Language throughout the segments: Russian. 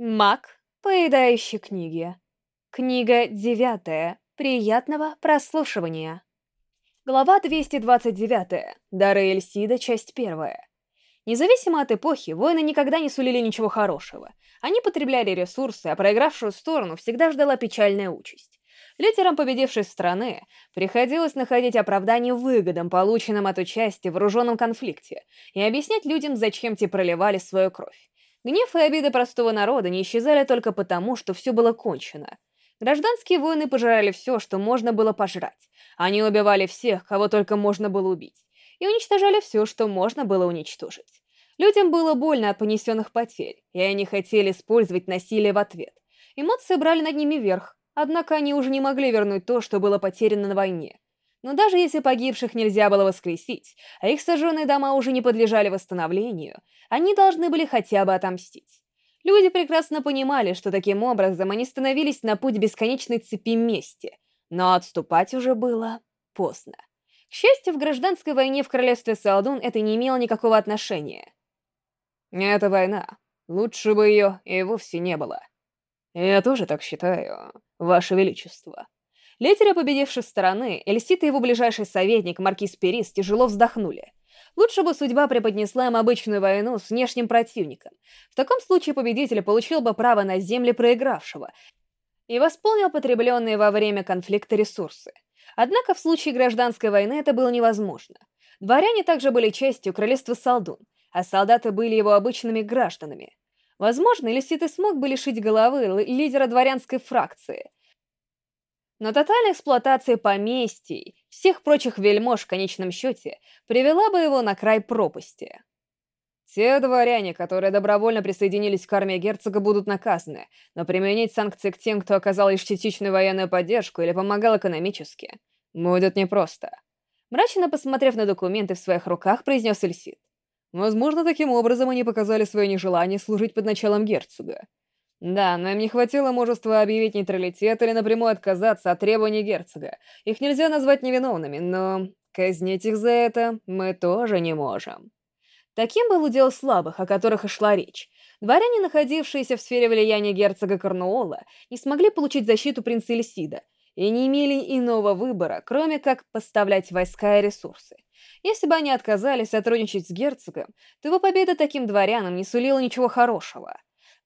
Маг, поедающий книги. Книга девятая. Приятного прослушивания. Глава 229. Дары Эльсида, часть первая. Независимо от эпохи, воины никогда не сулили ничего хорошего. Они потребляли ресурсы, а проигравшую сторону всегда ждала печальная участь. Лидерам победившей страны приходилось находить оправдание выгодам, полученным от участия в вооруженном конфликте, и объяснять людям, зачем те проливали свою кровь. Гнев и обиды простого народа не исчезали только потому, что все было кончено. Гражданские войны пожирали все, что можно было пожрать. Они убивали всех, кого только можно было убить. И уничтожали все, что можно было уничтожить. Людям было больно от понесенных потерь, и они хотели использовать насилие в ответ. Эмоции брали над ними верх, однако они уже не могли вернуть то, что было потеряно на войне. Но даже если погибших нельзя было воскресить, а их сожженные дома уже не подлежали восстановлению, они должны были хотя бы отомстить. Люди прекрасно понимали, что таким образом они становились на путь бесконечной цепи мести, но отступать уже было поздно. К счастью, в гражданской войне в королевстве Салдун это не имело никакого отношения. Это война. Лучше бы ее и вовсе не было. Я тоже так считаю, Ваше Величество. Лидеры победившей стороны, Эльсит и его ближайший советник, маркиз Перис, тяжело вздохнули. Лучше бы судьба преподнесла им обычную войну с внешним противником. В таком случае победитель получил бы право на земли проигравшего и восполнил потребленные во время конфликта ресурсы. Однако в случае гражданской войны это было невозможно. Дворяне также были частью королевства Салдун, а солдаты были его обычными гражданами. Возможно, Лисит и смог бы лишить головы лидера дворянской фракции, но тотальная эксплуатация поместий, всех прочих вельмож в конечном счете, привела бы его на край пропасти. Те дворяне, которые добровольно присоединились к армии герцога, будут наказаны, но применить санкции к тем, кто оказал лишь частичную военную поддержку или помогал экономически, будет непросто. Мрачно посмотрев на документы в своих руках, произнес Эльсид. Возможно, таким образом они показали свое нежелание служить под началом герцога. Да, но им не хватило мужества объявить нейтралитет или напрямую отказаться от требований герцога. Их нельзя назвать невиновными, но казнить их за это мы тоже не можем. Таким был удел слабых, о которых и шла речь. Дворяне, находившиеся в сфере влияния герцога Корнуола, не смогли получить защиту принца Эльсида и не имели иного выбора, кроме как поставлять войска и ресурсы. Если бы они отказались сотрудничать с герцогом, то его победа таким дворянам не сулила ничего хорошего.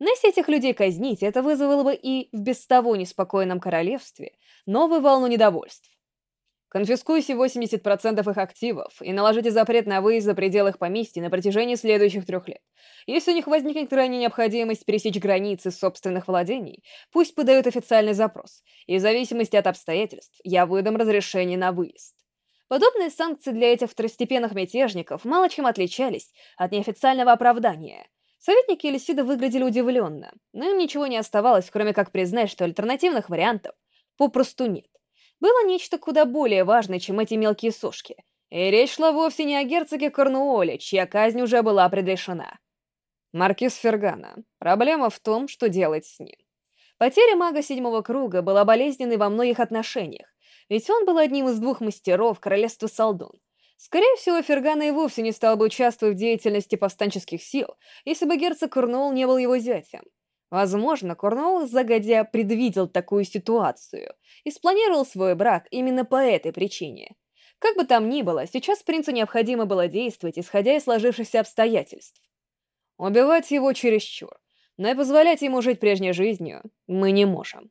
Если этих людей казнить, это вызвало бы и в без того неспокойном королевстве новую волну недовольств. Конфискуйте 80% их активов и наложите запрет на выезд за пределы их поместья на протяжении следующих трех лет. Если у них возникнет крайняя необходимость пересечь границы собственных владений, пусть подают официальный запрос, и в зависимости от обстоятельств я выдам разрешение на выезд. Подобные санкции для этих второстепенных мятежников мало чем отличались от неофициального оправдания – Советники Элисида выглядели удивленно, но им ничего не оставалось, кроме как признать, что альтернативных вариантов попросту нет. Было нечто куда более важное, чем эти мелкие сошки. И речь шла вовсе не о герцоге Корнуоле, чья казнь уже была предрешена. Маркиз Фергана. Проблема в том, что делать с ним. Потеря мага седьмого круга была болезненной во многих отношениях, ведь он был одним из двух мастеров королевства Салдун, Скорее всего, Фергана и вовсе не стал бы участвовать в деятельности повстанческих сил, если бы герцог Корнуолл не был его зятем. Возможно, Корнуолл загодя предвидел такую ситуацию и спланировал свой брак именно по этой причине. Как бы там ни было, сейчас принцу необходимо было действовать, исходя из сложившихся обстоятельств. Убивать его чересчур, но и позволять ему жить прежней жизнью мы не можем.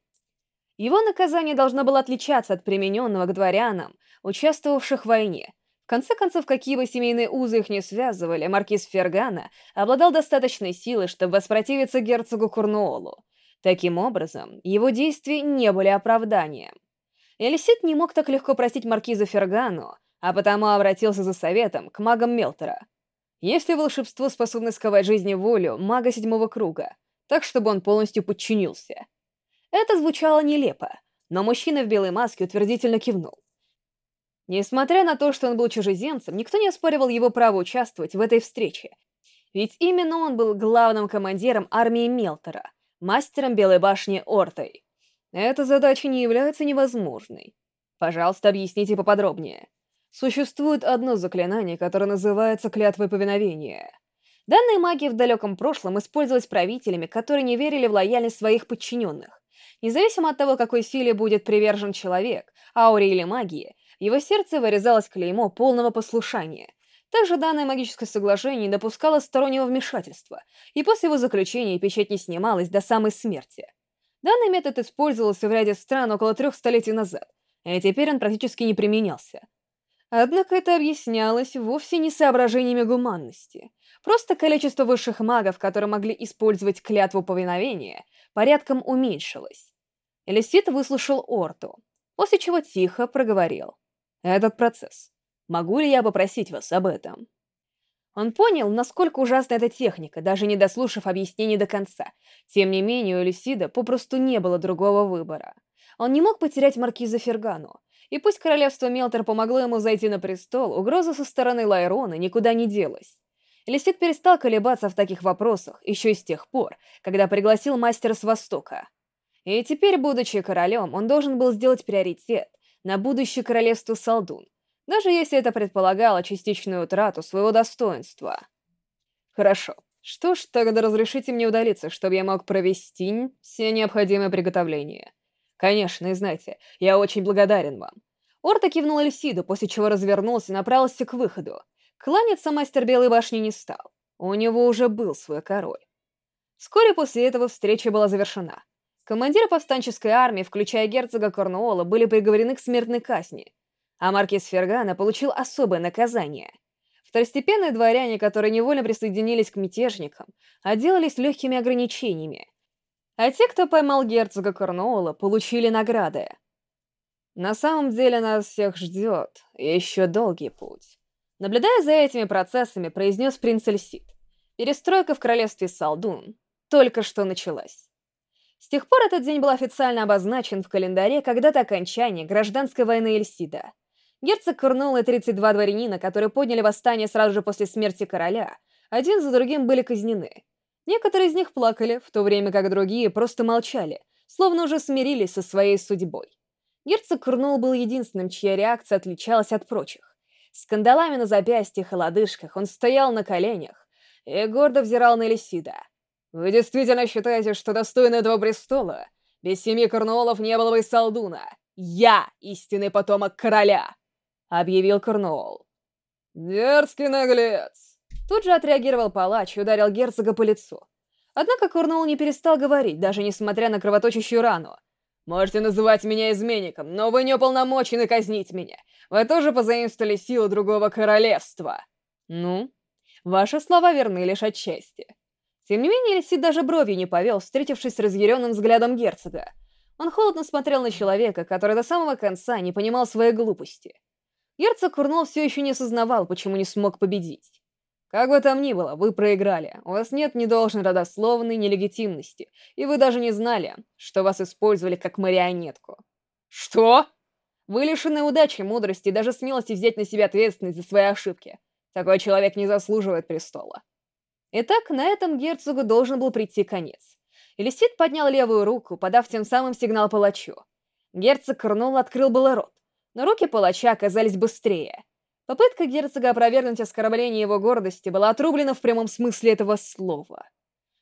Его наказание должно было отличаться от примененного к дворянам, участвовавших в войне, конце концов, какие бы семейные узы их не связывали, маркиз Фергана обладал достаточной силой, чтобы воспротивиться герцогу Корнуолу. Таким образом, его действия не были оправданием. Элисит не мог так легко простить маркиза Фергану, а потому обратился за советом к магам Мелтера. Если волшебство способно сковать жизни волю мага седьмого круга, так, чтобы он полностью подчинился? Это звучало нелепо, но мужчина в белой маске утвердительно кивнул. Несмотря на то, что он был чужеземцем, никто не оспаривал его право участвовать в этой встрече. Ведь именно он был главным командиром армии Мелтора, мастером Белой башни Ортой. Эта задача не является невозможной. Пожалуйста, объясните поподробнее. Существует одно заклинание, которое называется «Клятвой повиновения». Данная магия в далеком прошлом использовалась правителями, которые не верили в лояльность своих подчиненных. Независимо от того, какой силе будет привержен человек, ауре или магии, его сердце вырезалось клеймо полного послушания. Также данное магическое соглашение не допускало стороннего вмешательства, и после его заключения печать не снималась до самой смерти. Данный метод использовался в ряде стран около трех столетий назад, и теперь он практически не применялся. Однако это объяснялось вовсе не соображениями гуманности. Просто количество высших магов, которые могли использовать клятву повиновения, порядком уменьшилось. Элисит выслушал Орту, после чего тихо проговорил. «Этот процесс. Могу ли я попросить вас об этом?» Он понял, насколько ужасна эта техника, даже не дослушав объяснений до конца. Тем не менее, у Элисида попросту не было другого выбора. Он не мог потерять маркиза Фергану, и пусть королевство Мелтер помогло ему зайти на престол, угроза со стороны Лайрона никуда не делась. Элисид перестал колебаться в таких вопросах еще с тех пор, когда пригласил мастера с Востока. И теперь, будучи королем, он должен был сделать приоритет на будущее королевство Салдун, даже если это предполагало частичную утрату своего достоинства. Хорошо. Что ж, тогда разрешите мне удалиться, чтобы я мог провести все необходимые приготовления. Конечно, и знаете, я очень благодарен вам. Орта кивнул Эльсиду, после чего развернулся и направился к выходу. Кланяться мастер Белой Башни не стал. У него уже был свой король. Вскоре после этого встреча была завершена. Командиры повстанческой армии, включая герцога Корнуола, были приговорены к смертной казни, а маркиз Фергана получил особое наказание. Второстепенные дворяне, которые невольно присоединились к мятежникам, отделались легкими ограничениями. А те, кто поймал герцога Корнуола, получили награды. На самом деле нас всех ждет еще долгий путь. Наблюдая за этими процессами, произнес принц Эльсид. Перестройка в королевстве Салдун только что началась. С тех пор этот день был официально обозначен в календаре когда-то окончание гражданской войны Эльсида. Герцог Корнул и 32 дворянина, которые подняли восстание сразу же после смерти короля, один за другим были казнены. Некоторые из них плакали, в то время как другие просто молчали, словно уже смирились со своей судьбой. Герцог Корнул был единственным, чья реакция отличалась от прочих. С кандалами на запястьях и лодыжках он стоял на коленях и гордо взирал на Элисида. «Вы действительно считаете, что достойны этого престола? Без семьи Корнуолов не было бы и Салдуна. Я истинный потомок короля!» объявил Корнуолл. «Дерзкий наглец!» Тут же отреагировал палач и ударил герцога по лицу. Однако Корнуолл не перестал говорить, даже несмотря на кровоточащую рану. «Можете называть меня изменником, но вы не уполномочены казнить меня. Вы тоже позаимствовали силу другого королевства». «Ну?» Ваши слова верны лишь отчасти. Тем не менее, Лисит даже бровью не повел, встретившись с разъяренным взглядом герцога. Он холодно смотрел на человека, который до самого конца не понимал своей глупости. Герцог Курнол все еще не осознавал, почему не смог победить. Как бы там ни было, вы проиграли. У вас нет ни должной родословной, ни легитимности. И вы даже не знали, что вас использовали как марионетку. Что? Вы лишены удачи, мудрости и даже смелости взять на себя ответственность за свои ошибки. Такой человек не заслуживает престола. Итак, на этом герцогу должен был прийти конец. Элисит поднял левую руку, подав тем самым сигнал палачу. Герцог Корнул открыл было рот, но руки палача оказались быстрее. Попытка герцога опровергнуть оскорбление его гордости была отрублена в прямом смысле этого слова.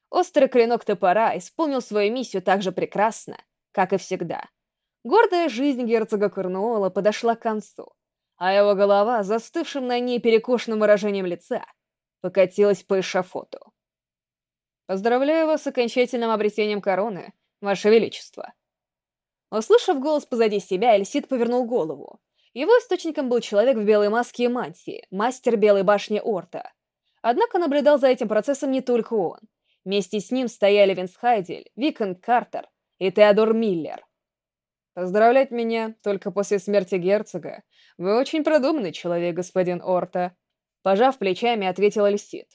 Острый клинок топора исполнил свою миссию так же прекрасно, как и всегда. Гордая жизнь герцога Корнуола подошла к концу, а его голова, застывшим на ней перекошенным выражением лица, покатилась по эшафоту. «Поздравляю вас с окончательным обретением короны, Ваше Величество», Услышав голос позади себя, Эльсид повернул голову. Его источником был человек в белой маске и мантии, мастер Белой башни Орта. Однако наблюдал за этим процессом не только он. Вместе с ним стояли Винс Хайдель, Викант Картер и Теодор Миллер. «Поздравлять меня только после смерти герцога. Вы очень продуманный человек, господин Орта», — пожав плечами, ответил Эльсид.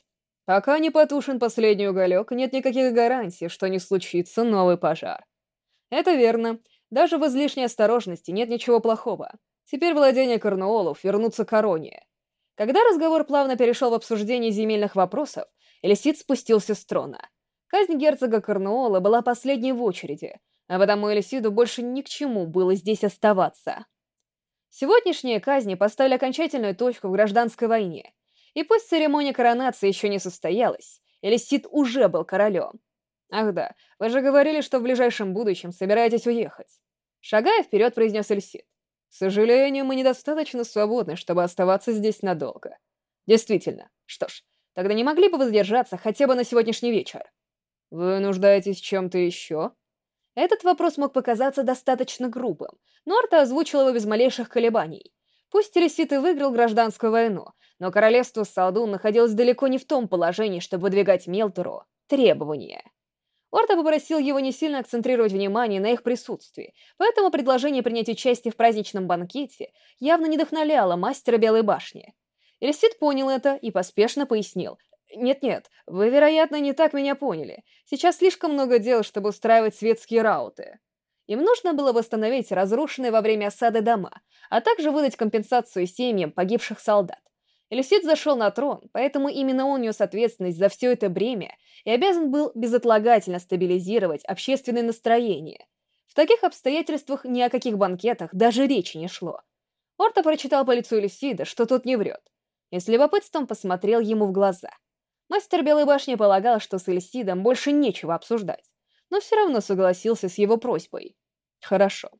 «Пока не потушен последний уголек, нет никаких гарантий, что не случится новый пожар». «Это верно. Даже в излишней осторожности нет ничего плохого. Теперь владения Корнуолов вернутся к короне. Когда разговор плавно перешел в обсуждение земельных вопросов, Элисид спустился с трона. Казнь герцога Корнуола была последней в очереди, а потому Элисиду больше ни к чему было здесь оставаться. Сегодняшние казни поставили окончательную точку в гражданской войне, И пусть церемония коронации еще не состоялась, Элисид уже был королем. Ах да, вы же говорили, что в ближайшем будущем собираетесь уехать. Шагая вперед, произнес Эльсид. К сожалению, мы недостаточно свободны, чтобы оставаться здесь надолго. Действительно. Что ж, тогда не могли бы воздержаться хотя бы на сегодняшний вечер? Вы нуждаетесь в чем-то еще? Этот вопрос мог показаться достаточно грубым, но Арта озвучил его без малейших колебаний. Пусть Тересит и выиграл гражданскую войну, но королевство Салдун находилось далеко не в том положении, чтобы выдвигать Мелтору требования. Орта попросил его не сильно акцентрировать внимание на их присутствии, поэтому предложение принять участие в праздничном банкете явно не вдохновляло мастера Белой башни. Эльсид понял это и поспешно пояснил. «Нет-нет, вы, вероятно, не так меня поняли. Сейчас слишком много дел, чтобы устраивать светские рауты. Им нужно было восстановить разрушенные во время осады дома, а также выдать компенсацию семьям погибших солдат. Элисид зашел на трон, поэтому именно он нес ответственность за все это бремя и обязан был безотлагательно стабилизировать общественное настроение. В таких обстоятельствах ни о каких банкетах даже речи не шло. Орта прочитал по лицу Элисида, что тот не врет, и с любопытством посмотрел ему в глаза. Мастер Белой Башни полагал, что с Элисидом больше нечего обсуждать, но все равно согласился с его просьбой. «Хорошо.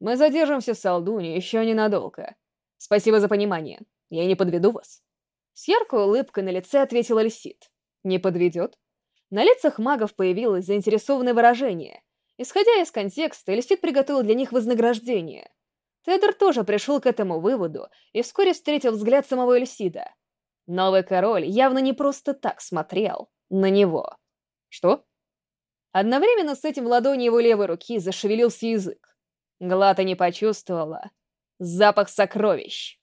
Мы задержимся в Салдуне еще ненадолго. Спасибо за понимание. Я не подведу вас. С яркой улыбкой на лице ответил Альсид. Не подведет? На лицах магов появилось заинтересованное выражение. Исходя из контекста, Эльсид приготовил для них вознаграждение. Тедер тоже пришел к этому выводу и вскоре встретил взгляд самого Эльсида. Новый король явно не просто так смотрел на него. Что? Одновременно с этим в ладони его левой руки зашевелился язык. Глата не почувствовала запах сокровищ.